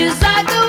Well,